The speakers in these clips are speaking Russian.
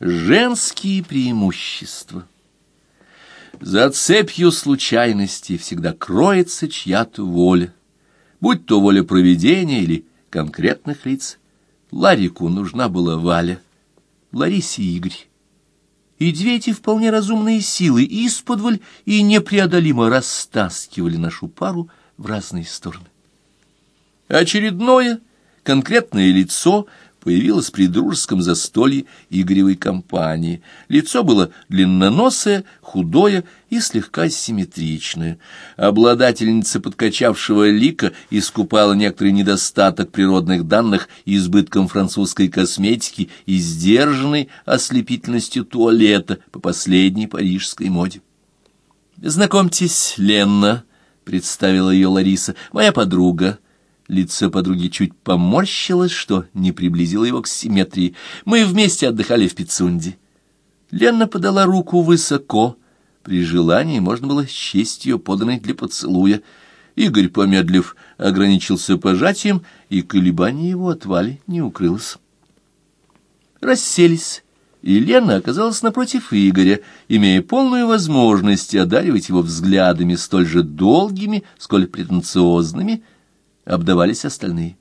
Женские преимущества. За цепью случайностей всегда кроется чья-то воля, будь то воля проведения или конкретных лиц. Ларику нужна была Валя, Ларисе Игорь. И две эти вполне разумные силы исподволь и непреодолимо растаскивали нашу пару в разные стороны. Очередное конкретное лицо — появилась при дружеском застолье Игоревой компании. Лицо было длинноносое, худое и слегка симметричное. Обладательница подкачавшего лика искупала некоторый недостаток природных данных избытком французской косметики и сдержанной ослепительностью туалета по последней парижской моде. «Знакомьтесь, Ленна», — представила ее Лариса, — «моя подруга». Лицо подруги чуть поморщилось, что не приблизило его к симметрии. Мы вместе отдыхали в Пицунде. Лена подала руку высоко. При желании можно было счесть ее поданной для поцелуя. Игорь, помедлив, ограничился пожатием, и колебание его от Вали не укрылось. Расселись, и Лена оказалась напротив Игоря, имея полную возможность одаривать его взглядами столь же долгими, сколь претенциозными, обдавались остальные.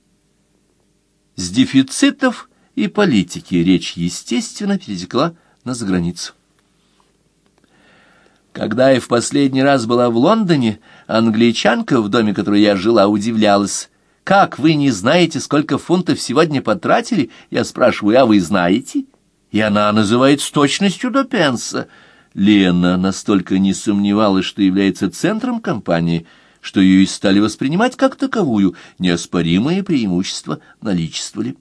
С дефицитов и политики речь, естественно, перетекла на заграницу. Когда я в последний раз была в Лондоне, англичанка, в доме которой я жила, удивлялась. «Как, вы не знаете, сколько фунтов сегодня потратили?» Я спрашиваю, «А вы знаете?» И она называет с точностью до пенса. Лена настолько не сомневалась, что является центром компании – что ее и стали воспринимать как таковую, неоспоримые преимущества наличествовали.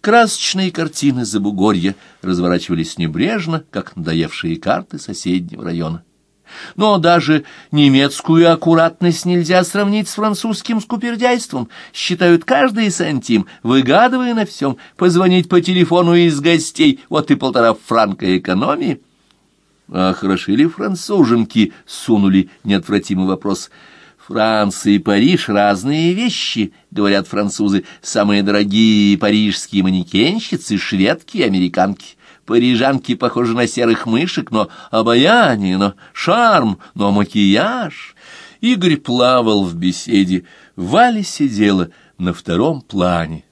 Красочные картины Забугорья разворачивались небрежно, как надоевшие карты соседнего района. Но даже немецкую аккуратность нельзя сравнить с французским скупердяйством. Считают каждый сантим, выгадывая на всем, позвонить по телефону из гостей, вот и полтора франка экономии — а хороши ли француженки? Сунули неотвратимый вопрос. Франция и Париж — разные вещи, говорят французы. Самые дорогие парижские манекенщицы — шведки и американки. Парижанки похожи на серых мышек, но обаяние, но шарм, но макияж. Игорь плавал в беседе. Валя сидела на втором плане.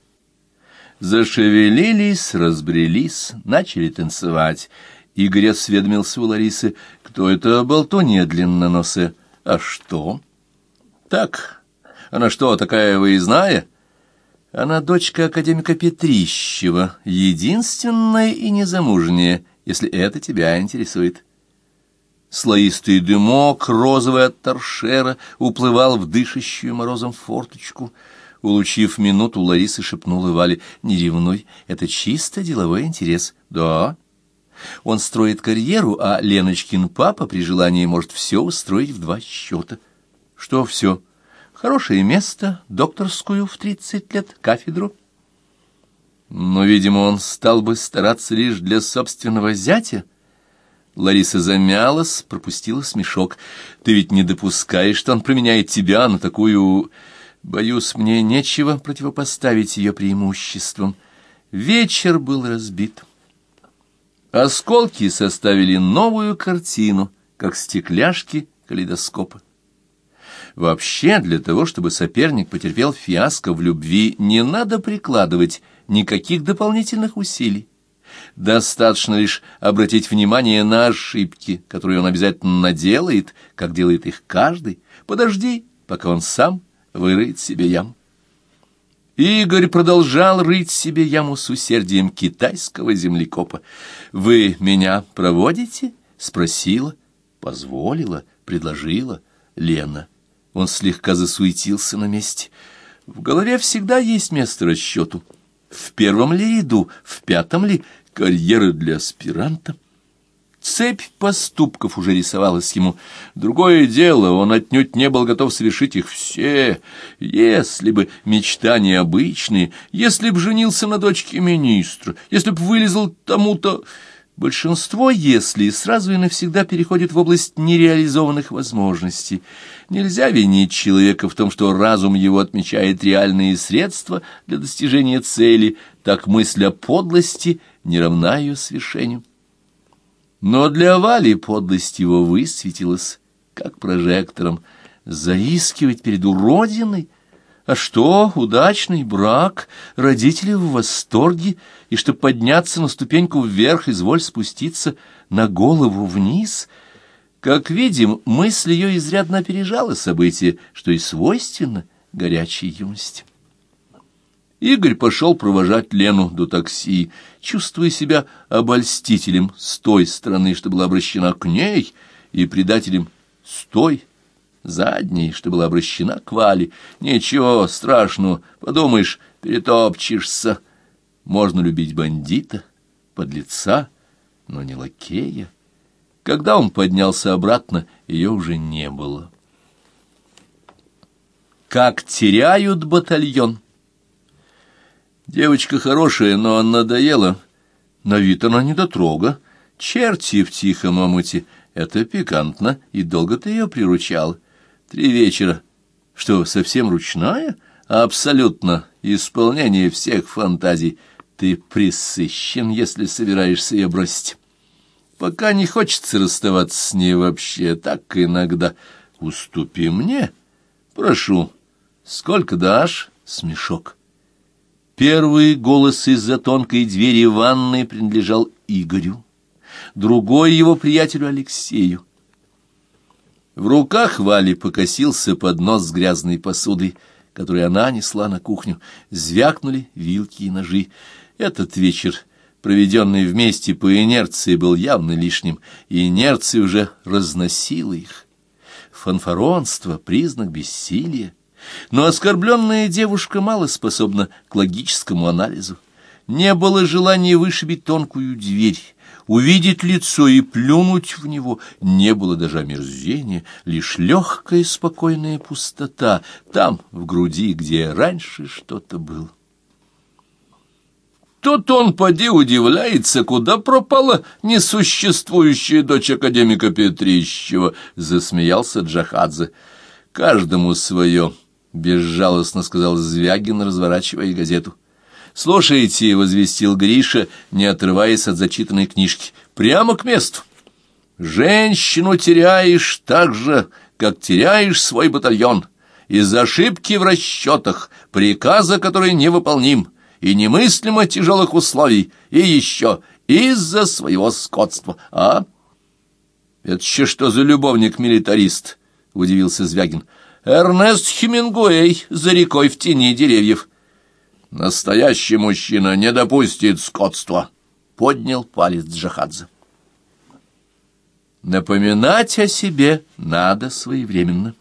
Зашевелились, разбрелись, начали танцевать. Игорь осведомился у Ларисы, кто это болтунья длинноносая. А что? Так, она что, такая выездная? Она дочка академика Петрищева, единственная и незамужняя, если это тебя интересует. Слоистый дымок, розовый от торшера, уплывал в дышащую морозом форточку. Улучив минуту, Лариса шепнула Вале, «Не ревнуй, это чисто деловой интерес». «Да, он строит карьеру, а Леночкин папа при желании может все устроить в два счета. Что все? Хорошее место, докторскую в тридцать лет, кафедру. Но, видимо, он стал бы стараться лишь для собственного зятя. Лариса замялась, пропустила смешок. Ты ведь не допускаешь, что он променяет тебя на такую... Боюсь, мне нечего противопоставить ее преимуществам. Вечер был разбит. Осколки составили новую картину, как стекляшки калейдоскопа. Вообще, для того, чтобы соперник потерпел фиаско в любви, не надо прикладывать никаких дополнительных усилий. Достаточно лишь обратить внимание на ошибки, которые он обязательно наделает, как делает их каждый. Подожди, пока он сам выроет себе яму. Игорь продолжал рыть себе яму с усердием китайского землекопа. «Вы меня проводите?» — спросила, позволила, предложила Лена. Он слегка засуетился на месте. В голове всегда есть место расчету. В первом ли ряду, в пятом ли карьера для аспиранта? Цепь поступков уже рисовалась ему. Другое дело, он отнюдь не был готов совершить их все. Если бы мечтания обычные, если б женился на дочке министра, если б вылезал тому-то... Большинство «если» сразу и навсегда переходит в область нереализованных возможностей. Нельзя винить человека в том, что разум его отмечает реальные средства для достижения цели, так мысль о подлости не равна ее свершению. Но для Вали подлость его высветилась, как прожектором, заискивать перед уродиной, а что, удачный брак, родители в восторге, и чтобы подняться на ступеньку вверх, изволь спуститься на голову вниз. Как видим, мысль ее изрядно опережала события, что и свойственно горячей юности. Игорь пошел провожать Лену до такси, чувствуя себя обольстителем с той стороны, что была обращена к ней, и предателем с той задней, что была обращена к Вале. Ничего страшного, подумаешь, перетопчешься. Можно любить бандита, подлеца, но не лакея. Когда он поднялся обратно, ее уже не было. Как теряют батальон. Девочка хорошая, но надоела. На вид она недотрога. Черти в тихом омуте. Это пикантно, и долго ты ее приручал. Три вечера. Что, совсем ручная? Абсолютно. Исполнение всех фантазий. Ты присыщен, если собираешься ее бросить. Пока не хочется расставаться с ней вообще, так иногда. Уступи мне. Прошу. Сколько дашь? Смешок. Первый голос из-за тонкой двери ванной принадлежал Игорю, другой его приятелю Алексею. В руках Вали покосился поднос с грязной посудой, которую она несла на кухню. Звякнули вилки и ножи. Этот вечер, проведенный вместе по инерции, был явно лишним, и инерция уже разносила их. Фанфаронство — признак бессилия. Но оскорбленная девушка мало способна к логическому анализу. Не было желания вышибить тонкую дверь, увидеть лицо и плюнуть в него не было даже омерзения, лишь легкая спокойная пустота там, в груди, где раньше что-то было. Тут он, поди, удивляется, куда пропала несуществующая дочь академика Петрищева, — засмеялся Джахадзе. — Каждому свое, — безжалостно сказал Звягин, разворачивая газету. «Слушайте», — возвестил Гриша, не отрываясь от зачитанной книжки, — «прямо к месту. Женщину теряешь так же, как теряешь свой батальон, из-за ошибки в расчетах, приказа, который невыполним, и немыслимо тяжелых условий, и еще из-за своего скотства. А? Это еще что за любовник-милитарист? — удивился Звягин. Эрнест Хемингуэй за рекой в тени деревьев. Настоящий мужчина не допустит скотства, — поднял палец Джахадзе. Напоминать о себе надо своевременно.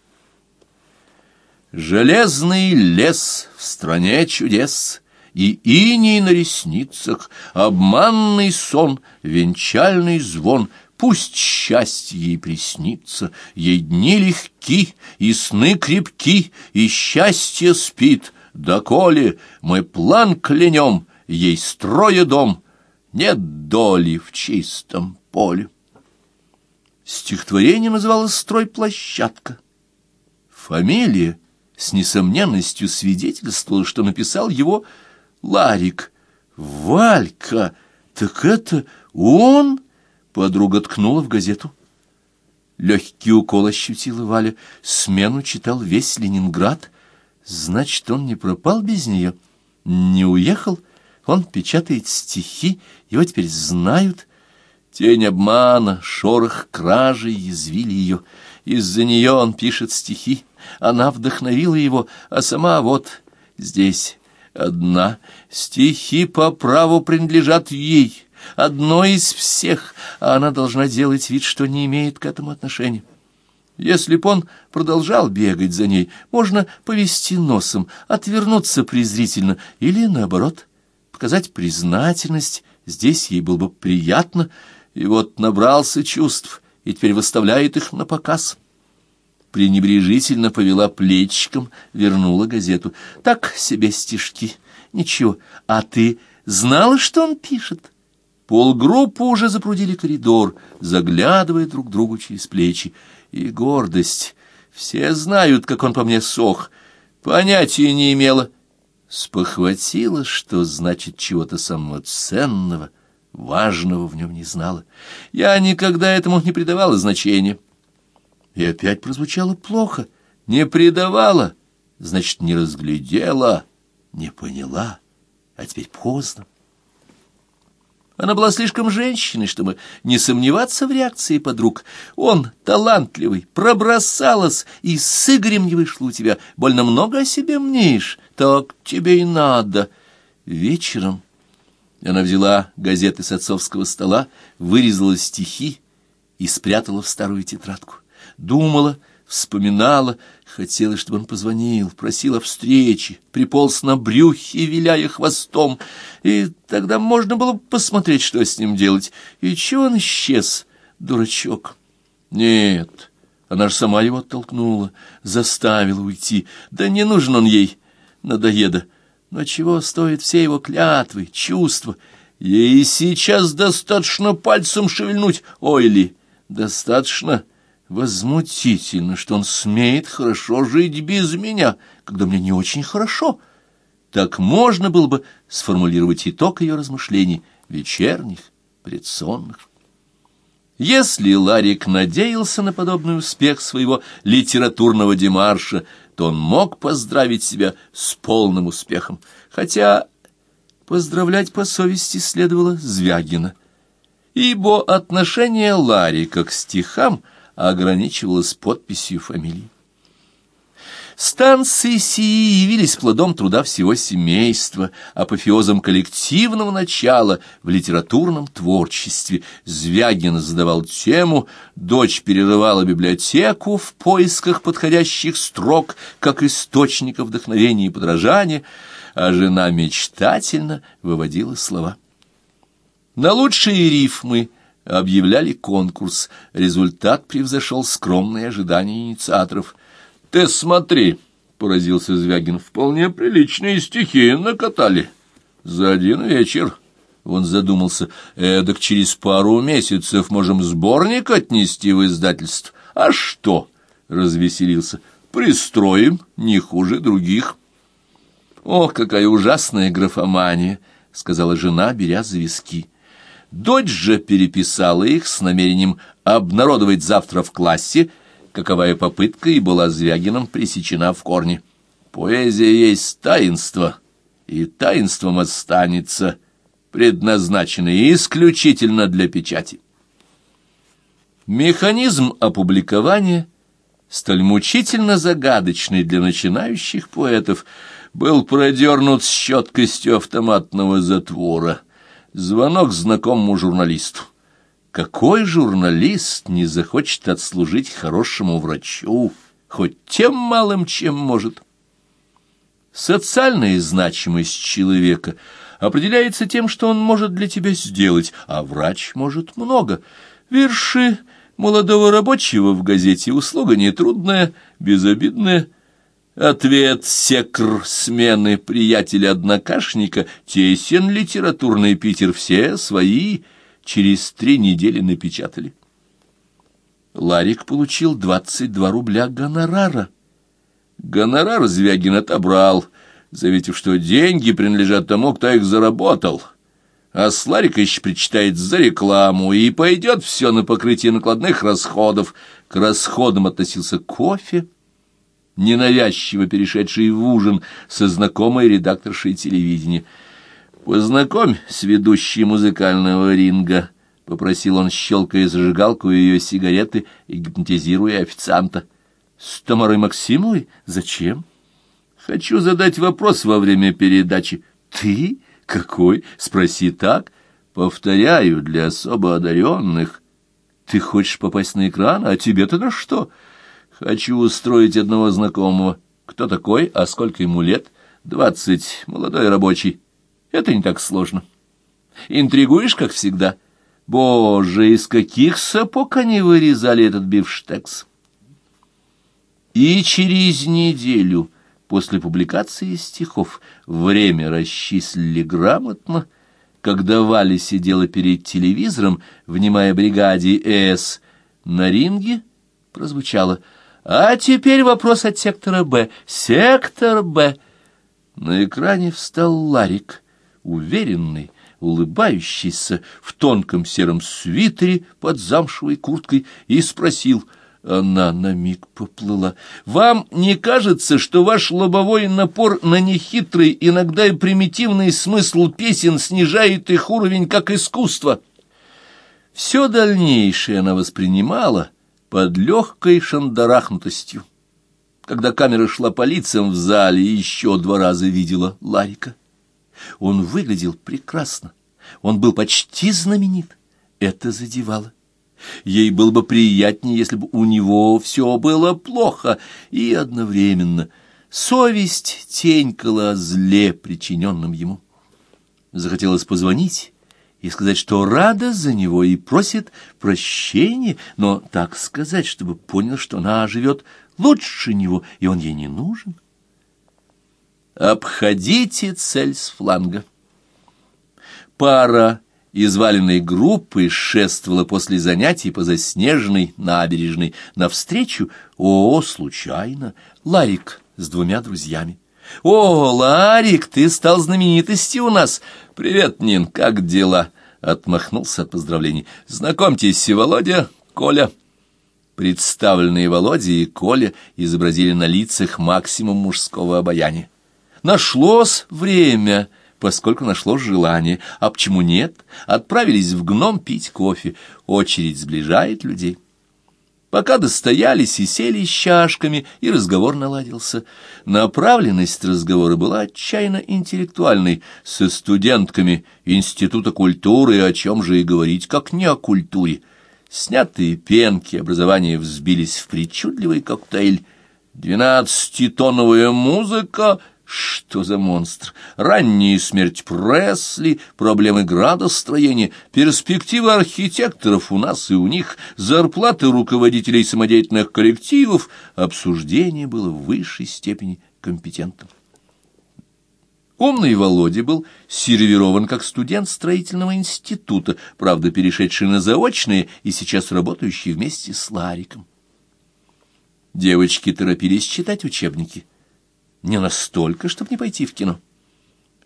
Железный лес в стране чудес, И иней на ресницах, обманный сон, Венчальный звон — Пусть счастье ей приснится, ей дни легки, и сны крепки, и счастье спит, доколе мы план клянем, ей строя дом, нет доли в чистом поле. Стихотворение называлось «Стройплощадка». Фамилия с несомненностью свидетельствовала, что написал его Ларик. «Валька! Так это он?» Подруга ткнула в газету. Легкий укол ощутила Валя. Смену читал весь Ленинград. Значит, он не пропал без нее, не уехал. Он печатает стихи, его теперь знают. Тень обмана, шорох кражи язвили ее. Из-за нее он пишет стихи. Она вдохновила его, а сама вот здесь одна. Стихи по праву принадлежат ей, одной из всех, а она должна делать вид, что не имеет к этому отношения. Если б он продолжал бегать за ней, можно повести носом, отвернуться презрительно или, наоборот, показать признательность. Здесь ей было бы приятно, и вот набрался чувств, и теперь выставляет их на показ. Пренебрежительно повела плечиком, вернула газету. Так себе стишки. Ничего. А ты знала, что он пишет? Полгруппы уже запрудили коридор, заглядывая друг другу через плечи. И гордость. Все знают, как он по мне сох. Понятия не имела. Спохватила, что значит чего-то самого ценного, важного в нем не знала. Я никогда этому не придавала значения. И опять прозвучало плохо. Не придавала, значит, не разглядела, не поняла. А теперь поздно. Она была слишком женщиной, чтобы не сомневаться в реакции подруг. Он талантливый, пробросалась, и с Игорем не вышло у тебя. Больно много о себе мнеешь. Так тебе и надо. Вечером она взяла газеты с отцовского стола, вырезала стихи и спрятала в старую тетрадку. Думала, вспоминала, хотела, чтобы он позвонил, просила встречи, приполз на брюхе, виляя хвостом, и тогда можно было посмотреть, что с ним делать. И чего он исчез, дурачок? Нет, она же сама его оттолкнула, заставила уйти. Да не нужен он ей, надоеда. Но чего стоят все его клятвы, чувства? Ей сейчас достаточно пальцем шевельнуть. Ой ли, достаточно... Возмутительно, что он смеет хорошо жить без меня, когда мне не очень хорошо. Так можно было бы сформулировать итог ее размышлений, вечерних, предсонных. Если Ларик надеялся на подобный успех своего литературного демарша, то он мог поздравить себя с полным успехом, хотя поздравлять по совести следовало Звягина, ибо отношение Ларика к стихам — ограничивалась подписью фамилии. Станции сии явились плодом труда всего семейства, апофеозом коллективного начала в литературном творчестве. Звягин задавал тему, дочь перерывала библиотеку в поисках подходящих строк, как источника вдохновения и подражания, а жена мечтательно выводила слова. На лучшие рифмы — объявляли конкурс. Результат превзошел скромные ожидания инициаторов. «Ты смотри!» — поразился Звягин. «Вполне приличные стихи накатали. За один вечер». Он задумался. «Эдак через пару месяцев можем сборник отнести в издательство. А что?» — развеселился. «Пристроим, не хуже других». «Ох, какая ужасная графомания!» — сказала жена, беря за виски. Дочь же переписала их с намерением обнародовать завтра в классе, каковая попытка и была Звягином пресечена в корне. Поэзия есть таинство, и таинством останется, предназначенное исключительно для печати. Механизм опубликования, столь мучительно загадочный для начинающих поэтов, был продернут с щеткостью автоматного затвора — Звонок знакомому журналисту. Какой журналист не захочет отслужить хорошему врачу, хоть тем малым, чем может? Социальная значимость человека определяется тем, что он может для тебя сделать, а врач может много. Верши молодого рабочего в газете услуга нетрудная, безобидная, Ответ секр смены приятеля-однокашника тесен литературный Питер, все свои через три недели напечатали. Ларик получил двадцать два рубля гонорара. Гонорар Звягин отобрал, заметив, что деньги принадлежат тому, кто их заработал. А с Ларика еще причитает за рекламу, и пойдет все на покрытие накладных расходов. К расходам относился кофе, ненавязчиво перешедший в ужин со знакомой редакторшей телевидения. «Познакомь с ведущей музыкального ринга», — попросил он, щелкая зажигалку ее сигареты и гипнотизируя официанта. «С Тамарой Максимовой? Зачем?» «Хочу задать вопрос во время передачи». «Ты? Какой? Спроси так». «Повторяю, для особо одаренных». «Ты хочешь попасть на экран, а тебе-то на что?» Хочу устроить одного знакомого. Кто такой, а сколько ему лет? Двадцать, молодой рабочий. Это не так сложно. Интригуешь, как всегда. Боже, из каких сапог они вырезали этот бифштекс? И через неделю после публикации стихов время расчислили грамотно, когда Валя сидела перед телевизором, внимая бригаде «С», на ринге прозвучало «А теперь вопрос от сектора «Б». Сектор «Б». На экране встал Ларик, уверенный, улыбающийся, в тонком сером свитере под замшевой курткой, и спросил — она на миг поплыла. «Вам не кажется, что ваш лобовой напор на нехитрый, иногда и примитивный смысл песен снижает их уровень как искусство?» Все дальнейшее она воспринимала под легкой шандарахнутостью. Когда камера шла по лицам в зале, еще два раза видела Ларика. Он выглядел прекрасно. Он был почти знаменит. Это задевало. Ей было бы приятнее, если бы у него все было плохо, и одновременно совесть тенькала зле, причиненном ему. Захотелось позвонить и сказать, что рада за него и просит прощения, но так сказать, чтобы понял, что она живет лучше него, и он ей не нужен. Обходите цель с фланга. Пара изваленной группы шествовала после занятий по заснеженной набережной навстречу, о, случайно, Ларик с двумя друзьями. «О, Ларик, ты стал знаменитостью у нас! Привет, Нин, как дела?» Отмахнулся от поздравлений. «Знакомьтесь, Володя, Коля». Представленные Володя и Коля изобразили на лицах максимум мужского обаяния. «Нашлось время!» поскольку нашло желание. А почему нет? Отправились в гном пить кофе. Очередь сближает людей. Пока достоялись и сели с чашками, и разговор наладился. Направленность разговора была отчаянно интеллектуальной, со студентками Института культуры, о чем же и говорить, как не о культуре. Снятые пенки образования взбились в причудливый коктейль. Двенадцатитоновая музыка — что за монстр? Ранняя смерть Пресли, проблемы градостроения, перспективы архитекторов у нас и у них, зарплаты руководителей самодеятельных коллективов. Обсуждение было в высшей степени компетентным. Умный Володя был сервирован как студент строительного института, правда, перешедший на заочные и сейчас работающий вместе с Лариком. Девочки торопились читать учебники не настолько, чтобы не пойти в кино.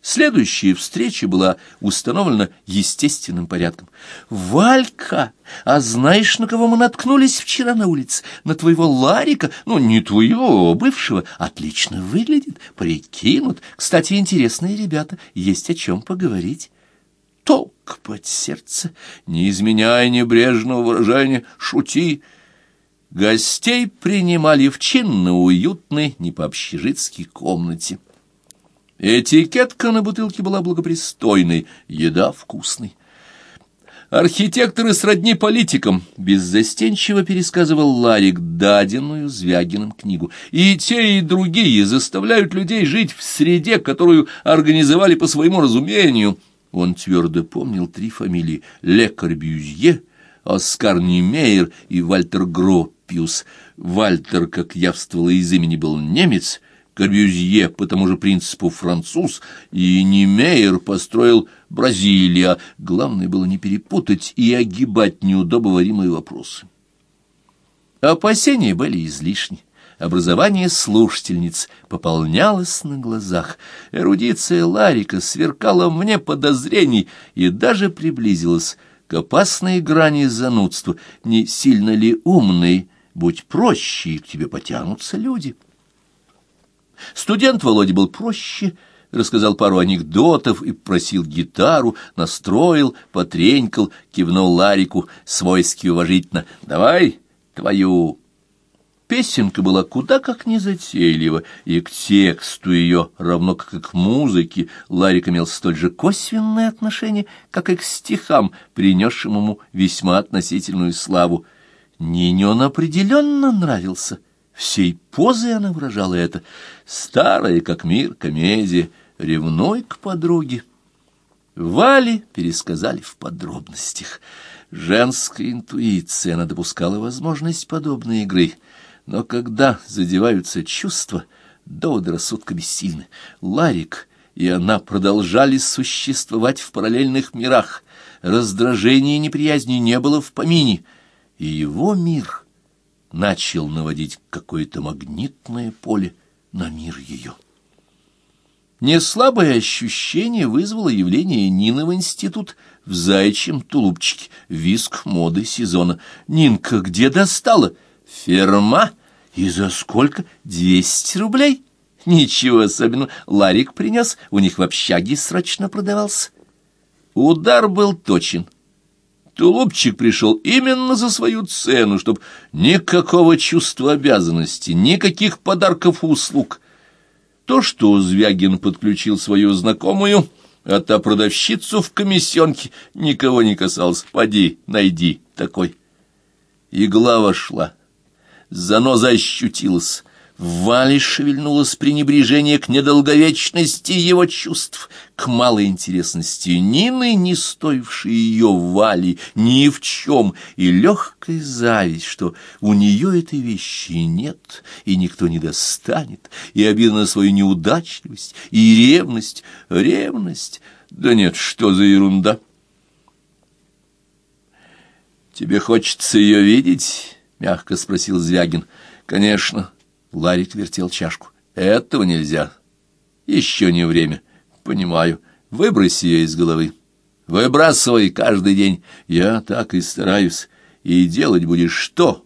Следующая встреча была установлена естественным порядком. «Валька, а знаешь, на кого мы наткнулись вчера на улице? На твоего Ларика? Ну, не твоего, бывшего. Отлично выглядит, прикинут. Кстати, интересные ребята, есть о чем поговорить». Толк под сердце, не изменяя небрежного выражения, шути — Гостей принимали в чинно-уютной, не по-общежитски комнате. Этикетка на бутылке была благопристойной, еда вкусной. Архитекторы сродни политикам, беззастенчиво пересказывал Ларик даденную Звягиным книгу. И те, и другие заставляют людей жить в среде, которую организовали по своему разумению. Он твердо помнил три фамилии — Ле Корбюзье, Оскар Немейер и Вальтер Гро Пиус. Вальтер, как явствовало из имени, был немец, Корбюзье по тому же принципу француз, и Немейер построил Бразилия. Главное было не перепутать и огибать неудобоваримые вопросы. Опасения были излишни. Образование слушательниц пополнялось на глазах. Эрудиция Ларика сверкала мне подозрений и даже приблизилась к опасной грани занудства, не сильно ли умный, будь проще, и к тебе потянутся люди. Студент Володя был проще, рассказал пару анекдотов и просил гитару, настроил, потренькал, кивнул Ларику свойски уважительно. «Давай твою». Песенка была куда как незатейлива, и к тексту ее, равно как и к музыке, Ларик имел столь же косвенное отношение, как и к стихам, принесшим ему весьма относительную славу. Нине он определенно нравился. Всей позой она выражала это. Старая, как мир, комедия, ревной к подруге. Вали пересказали в подробностях. Женская интуиция, она допускала возможность подобной игры — но когда задеваются чувства, доводы рассудка бессильны. Ларик и она продолжали существовать в параллельных мирах. Раздражения и неприязни не было в помине, и его мир начал наводить какое-то магнитное поле на мир ее. Неслабое ощущение вызвало явление Нины в институт в заячьем тулупчике, виск моды сезона. «Нинка, где достала?» «Ферма? И за сколько? Двести рублей?» «Ничего особенного. Ларик принес, у них в общаге срочно продавался». Удар был точен. Тулупчик пришел именно за свою цену, чтоб никакого чувства обязанности, никаких подарков и услуг — то, что Звягин подключил свою знакомую, а та продавщицу в комиссионке, никого не касалось. Поди, найди такой. Игла вошла. Заноза ощутилась. В Вале шевельнулось пренебрежение к недолговечности его чувств, к малой интересности Нины, не стоившей ее Вали ни в чем, и легкой зависть, что у нее этой вещи нет, и никто не достанет, и обида на свою неудачливость, и ревность, ревность, да нет, что за ерунда. «Тебе хочется ее видеть?» — мягко спросил Звягин. «Конечно». Ларик вертел чашку. «Этого нельзя. Еще не время. Понимаю. Выбрось ее из головы. Выбрасывай каждый день. Я так и стараюсь. И делать будешь что?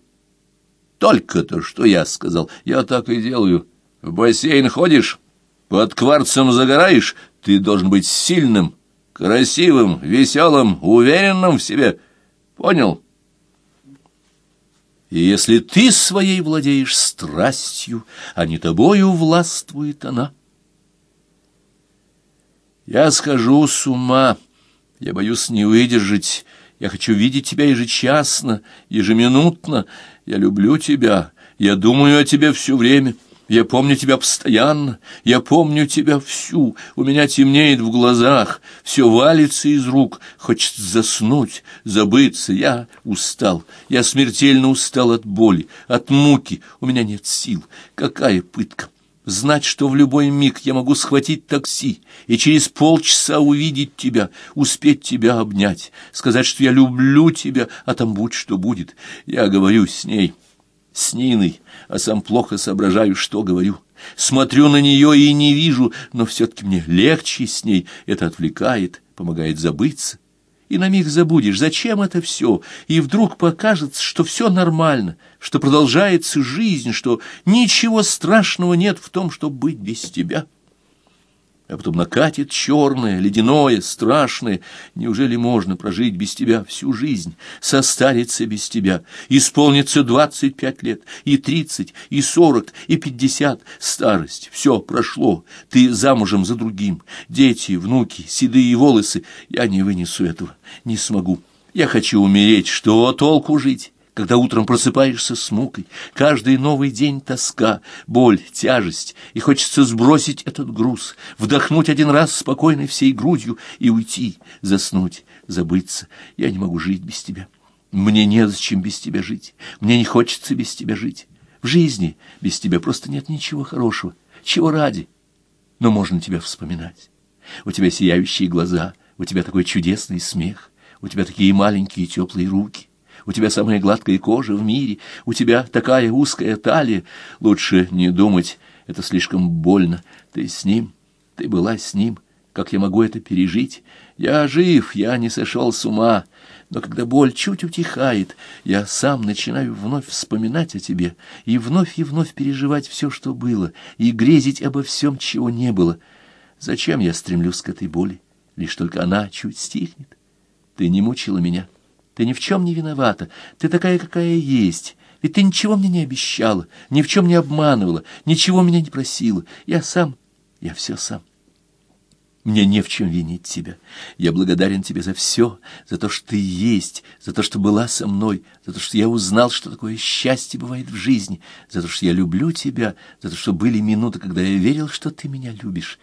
Только то, что я сказал. Я так и делаю. В бассейн ходишь, под кварцем загораешь. Ты должен быть сильным, красивым, веселым, уверенным в себе. Понял?» И если ты своей владеешь страстью, а не тобою властвует она. Я схожу с ума, я боюсь не выдержать, я хочу видеть тебя ежечасно, ежеминутно, я люблю тебя, я думаю о тебе все время». Я помню тебя постоянно, я помню тебя всю, у меня темнеет в глазах, все валится из рук, хочется заснуть, забыться, я устал, я смертельно устал от боли, от муки, у меня нет сил, какая пытка. Знать, что в любой миг я могу схватить такси и через полчаса увидеть тебя, успеть тебя обнять, сказать, что я люблю тебя, а там будь что будет. Я говорю с ней, с Ниной, а сам плохо соображаю, что говорю. Смотрю на нее и не вижу, но все-таки мне легче с ней, это отвлекает, помогает забыться. И на миг забудешь, зачем это все, и вдруг покажется, что все нормально, что продолжается жизнь, что ничего страшного нет в том, чтобы быть без тебя» а потом накатит черное, ледяное, страшное. Неужели можно прожить без тебя всю жизнь, состариться без тебя, исполниться двадцать пять лет, и тридцать, и сорок, и пятьдесят, старость, все прошло, ты замужем за другим, дети, внуки, седые волосы, я не вынесу этого, не смогу. Я хочу умереть, что толку жить? Когда утром просыпаешься с мукой, каждый новый день тоска, боль, тяжесть, и хочется сбросить этот груз, вдохнуть один раз спокойно всей грудью и уйти, заснуть, забыться. Я не могу жить без тебя. Мне незачем без тебя жить, мне не хочется без тебя жить. В жизни без тебя просто нет ничего хорошего. Чего ради? Но можно тебя вспоминать. У тебя сияющие глаза, у тебя такой чудесный смех, у тебя такие маленькие теплые руки у тебя самая гладкая кожа в мире, у тебя такая узкая талия. Лучше не думать, это слишком больно. Ты с ним, ты была с ним. Как я могу это пережить? Я жив, я не сошел с ума. Но когда боль чуть утихает, я сам начинаю вновь вспоминать о тебе и вновь и вновь переживать все, что было, и грезить обо всем, чего не было. Зачем я стремлюсь к этой боли? Лишь только она чуть стихнет. Ты не мучила меня. Ты ни в чем не виновата. Ты такая, какая есть. Ведь ты ничего мне не обещала, ни в чем не обманывала, ничего меня не просила. Я сам, я все сам. Мне не в чем винить тебя. Я благодарен тебе за все, за то, что ты есть, за то, что была со мной, за то, что я узнал, что такое счастье бывает в жизни, за то, что я люблю тебя, за то, что были минуты, когда я верил, что ты меня любишь.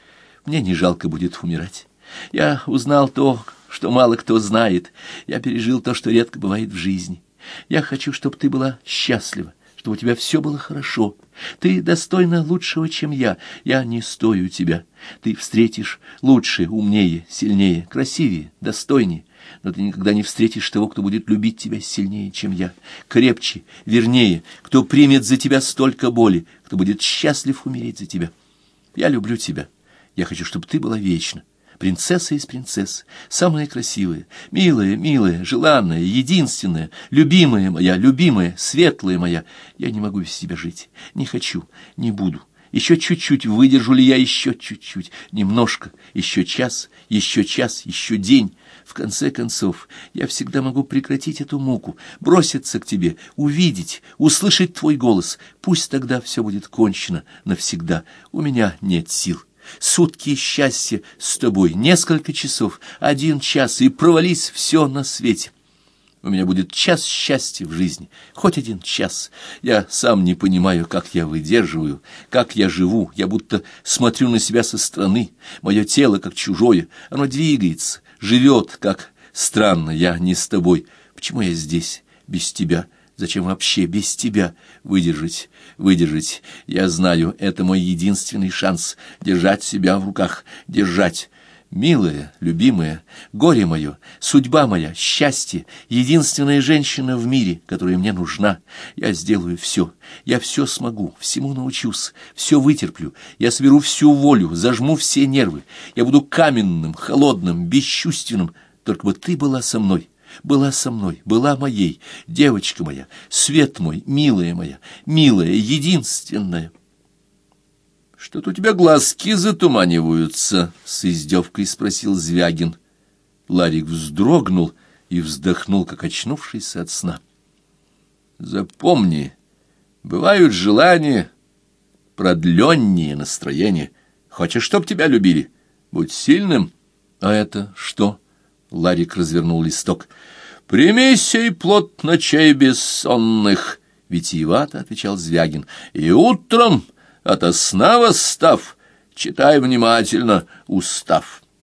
Мне не жалко будет умирать. Я узнал то, что мало кто знает. Я пережил то, что редко бывает в жизни. Я хочу, чтобы ты была счастлива, чтобы у тебя все было хорошо. Ты достойна лучшего, чем я. Я не стою тебя. Ты встретишь лучше, умнее, сильнее, красивее, достойнее. Но ты никогда не встретишь того, кто будет любить тебя сильнее, чем я, крепче, вернее, кто примет за тебя столько боли, кто будет счастлив умереть за тебя. Я люблю тебя. Я хочу, чтобы ты была вечна принцесса из принцесс, самая красивая, милая, милая, желанная, единственная, любимая моя, любимая, светлая моя. Я не могу без тебя жить, не хочу, не буду. Еще чуть-чуть, выдержу ли я еще чуть-чуть, немножко, еще час, еще час, еще день. В конце концов, я всегда могу прекратить эту муку, броситься к тебе, увидеть, услышать твой голос. Пусть тогда все будет кончено навсегда. У меня нет сил. Сутки счастья с тобой, несколько часов, один час, и провались все на свете. У меня будет час счастья в жизни, хоть один час. Я сам не понимаю, как я выдерживаю, как я живу. Я будто смотрю на себя со стороны. Мое тело как чужое, оно двигается, живет, как странно. Я не с тобой. Почему я здесь, без тебя?» Зачем вообще без тебя выдержать, выдержать? Я знаю, это мой единственный шанс — держать себя в руках, держать. Милая, любимая, горе мое, судьба моя, счастье, единственная женщина в мире, которая мне нужна. Я сделаю все, я все смогу, всему научусь, все вытерплю, я соберу всю волю, зажму все нервы, я буду каменным, холодным, бесчувственным, только бы ты была со мной» была со мной, была моей, девочка моя, свет мой, милая моя, милая, единственная. Что-то у тебя глазки затуманиваются, с издевкой спросил Звягин. Ларик вздрогнул и вздохнул, как очнувшийся от сна. Запомни, бывают желания продленнее настроения. Хочешь, чтоб тебя любили? Будь сильным. А это что? Ларик развернул листок. «Прими сей плод ночей бессонных!» — витиевато отвечал Звягин. «И утром, ото сна восстав, читай внимательно устав».